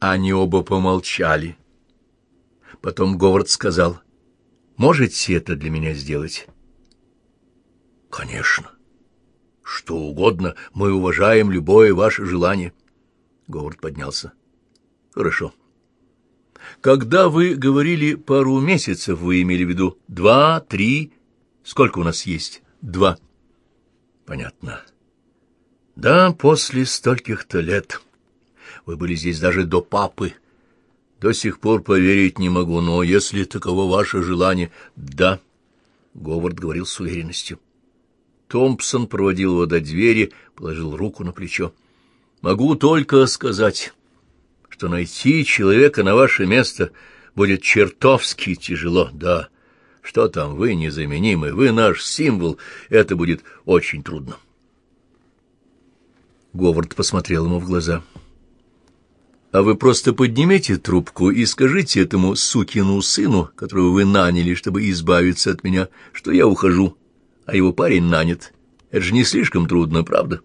Они оба помолчали. Потом Говард сказал, «Можете это для меня сделать?» «Конечно. Что угодно. Мы уважаем любое ваше желание». Говард поднялся. «Хорошо. Когда вы говорили пару месяцев, вы имели в виду два, три? Сколько у нас есть? Два. Понятно. Да, после стольких-то лет. Вы были здесь даже до папы. До сих пор поверить не могу, но если таково ваше желание... Да, — Говард говорил с уверенностью. Томпсон проводил его до двери, положил руку на плечо. Могу только сказать что найти человека на ваше место будет чертовски тяжело, да. Что там, вы незаменимы, вы наш символ, это будет очень трудно. Говард посмотрел ему в глаза. А вы просто поднимите трубку и скажите этому сукину сыну, которого вы наняли, чтобы избавиться от меня, что я ухожу, а его парень нанят. Это же не слишком трудно, правда?»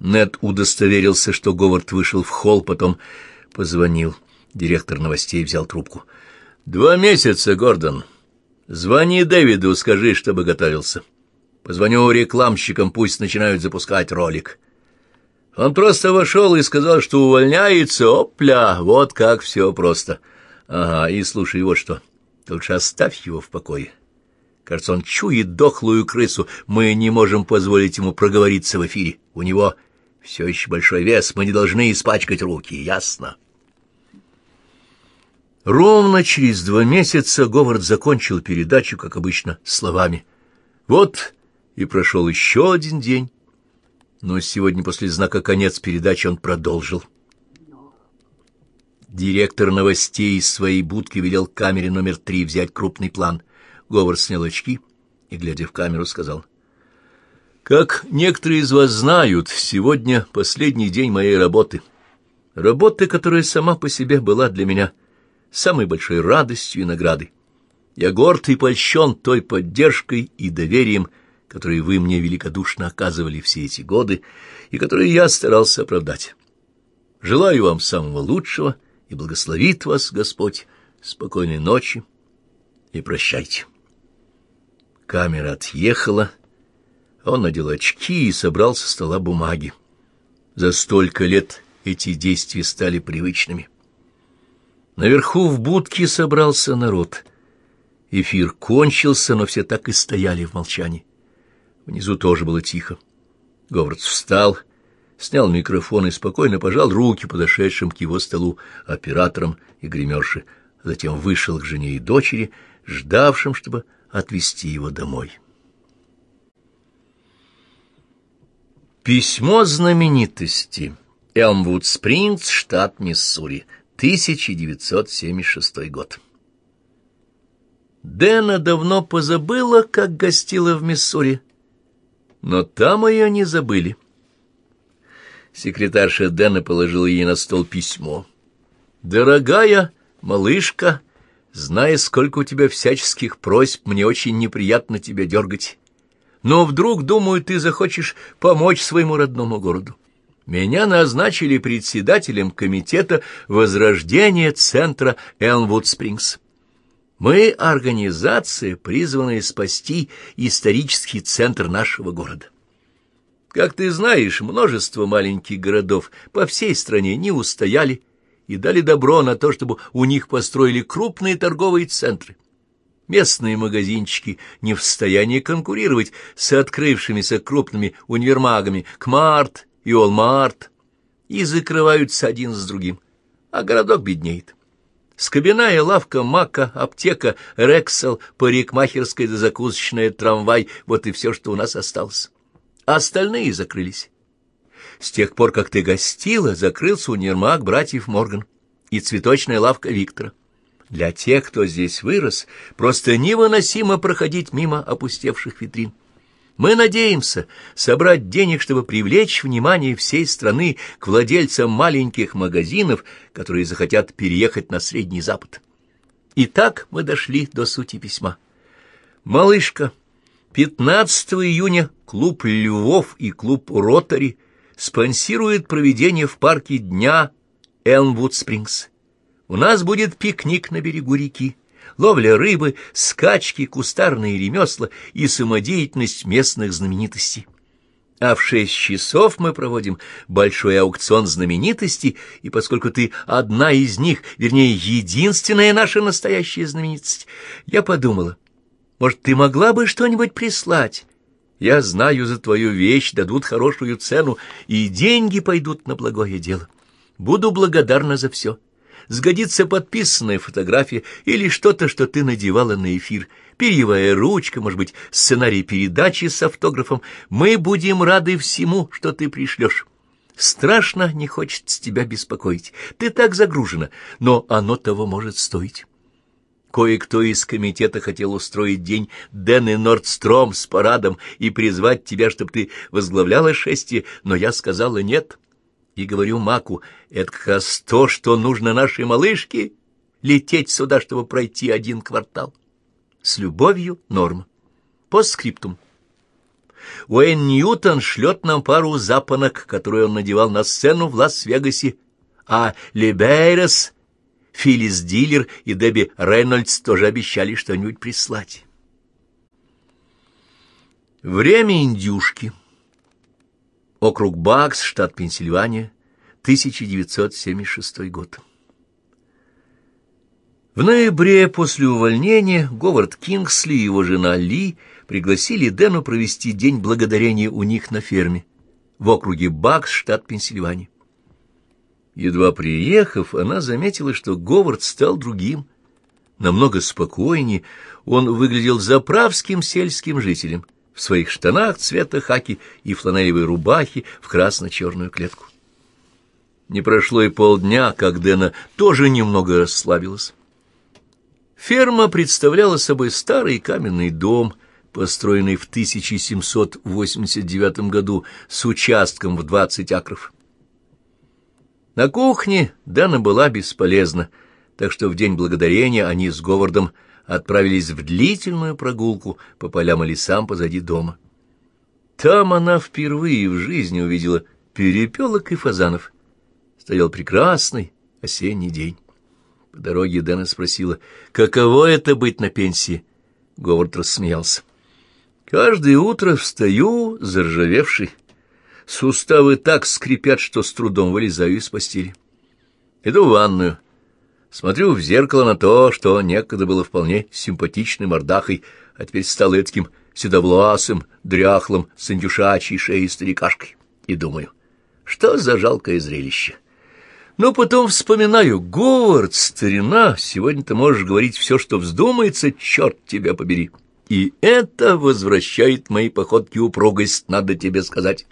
Нед удостоверился, что Говард вышел в холл, потом позвонил. Директор новостей взял трубку. «Два месяца, Гордон. Звони Дэвиду, скажи, чтобы готовился. Позвоню рекламщикам, пусть начинают запускать ролик». Он просто вошел и сказал, что увольняется. Опля, вот как все просто. Ага, и слушай, вот что. Лучше оставь его в покое. Кажется, он чует дохлую крысу. Мы не можем позволить ему проговориться в эфире. У него все еще большой вес, мы не должны испачкать руки, ясно? Ровно через два месяца Говард закончил передачу, как обычно, словами. Вот и прошел еще один день. Но сегодня после знака «Конец» передачи он продолжил. Директор новостей из своей будки велел камере номер три взять крупный план. Говард снял очки и, глядя в камеру, сказал — как некоторые из вас знают, сегодня последний день моей работы. Работы, которая сама по себе была для меня самой большой радостью и наградой. Я горд и польщен той поддержкой и доверием, которые вы мне великодушно оказывали все эти годы и которые я старался оправдать. Желаю вам самого лучшего и благословит вас Господь. Спокойной ночи и прощайте. Камера отъехала, он надел очки и собрал со стола бумаги. За столько лет эти действия стали привычными. Наверху в будке собрался народ. Эфир кончился, но все так и стояли в молчании. Внизу тоже было тихо. Говард встал, снял микрофон и спокойно пожал руки подошедшим к его столу операторам и гримерши, затем вышел к жене и дочери, ждавшим, чтобы отвезти его домой. Письмо знаменитости. Элмвуд Спрингс, штат Миссури, 1976 год. Дэна давно позабыла, как гостила в Миссури, но там ее не забыли. Секретарша Дэна положила ей на стол письмо. «Дорогая малышка, зная, сколько у тебя всяческих просьб, мне очень неприятно тебя дергать но вдруг, думаю, ты захочешь помочь своему родному городу. Меня назначили председателем комитета возрождения центра Элмвуд-Спрингс. Мы — организация, призванная спасти исторический центр нашего города. Как ты знаешь, множество маленьких городов по всей стране не устояли и дали добро на то, чтобы у них построили крупные торговые центры. Местные магазинчики не в состоянии конкурировать с открывшимися крупными универмагами Кмарт и Олмарт и закрываются один с другим, а городок беднеет. Скобяная лавка, мака, аптека, рексел, парикмахерская да закусочная, трамвай — вот и все, что у нас осталось. А остальные закрылись. С тех пор, как ты гостила, закрылся универмаг братьев Морган и цветочная лавка Виктора. Для тех, кто здесь вырос, просто невыносимо проходить мимо опустевших витрин. Мы надеемся собрать денег, чтобы привлечь внимание всей страны к владельцам маленьких магазинов, которые захотят переехать на Средний Запад. Итак, мы дошли до сути письма. «Малышка, 15 июня клуб «Львов» и клуб «Ротари» спонсирует проведение в парке Дня Элмвуд-Спрингс. У нас будет пикник на берегу реки, ловля рыбы, скачки, кустарные ремесла и самодеятельность местных знаменитостей. А в шесть часов мы проводим большой аукцион знаменитостей, и поскольку ты одна из них, вернее, единственная наша настоящая знаменитость, я подумала, может, ты могла бы что-нибудь прислать? Я знаю, за твою вещь дадут хорошую цену, и деньги пойдут на благое дело. Буду благодарна за все. Сгодится подписанная фотография или что-то, что ты надевала на эфир, перьевая ручка, может быть, сценарий передачи с автографом. Мы будем рады всему, что ты пришлешь. Страшно не хочется тебя беспокоить. Ты так загружена, но оно того может стоить. Кое-кто из комитета хотел устроить день Дэны Нордстром с парадом и призвать тебя, чтобы ты возглавляла шествие, но я сказала нет. И говорю Маку, это как раз то, что нужно нашей малышке, лететь сюда, чтобы пройти один квартал. С любовью, Норма. По скриптум. Уэйн Ньютон шлет нам пару запонок, которые он надевал на сцену в Лас-Вегасе, а Лебейрес Филлис Диллер и Дебби Рейнольдс тоже обещали что-нибудь прислать. Время индюшки. Округ Бакс, штат Пенсильвания, 1976 год. В ноябре после увольнения Говард Кингсли и его жена Ли пригласили Дэну провести День Благодарения у них на ферме в округе Бакс, штат Пенсильвания. Едва приехав, она заметила, что Говард стал другим, намного спокойнее. Он выглядел заправским сельским жителем в своих штанах цвета хаки и фланелевой рубахе в красно-черную клетку. Не прошло и полдня, как Дэна тоже немного расслабилась. Ферма представляла собой старый каменный дом, построенный в 1789 году с участком в 20 акров. На кухне Дана была бесполезна, так что в день благодарения они с Говардом отправились в длительную прогулку по полям и лесам позади дома. Там она впервые в жизни увидела перепелок и фазанов. Стоял прекрасный осенний день. По дороге Дэна спросила, каково это быть на пенсии? Говард рассмеялся. Каждое утро встаю заржавевший. Суставы так скрипят, что с трудом вылезаю из постели. Иду в ванную. Смотрю в зеркало на то, что некогда было вполне симпатичной мордахой, а теперь стало таким седовласым, дряхлым, с индюшачьей шеей старикашкой. И думаю, что за жалкое зрелище. Но потом вспоминаю, Говард, старина, сегодня ты можешь говорить все, что вздумается, черт тебя побери. И это возвращает моей походке упругость, надо тебе сказать.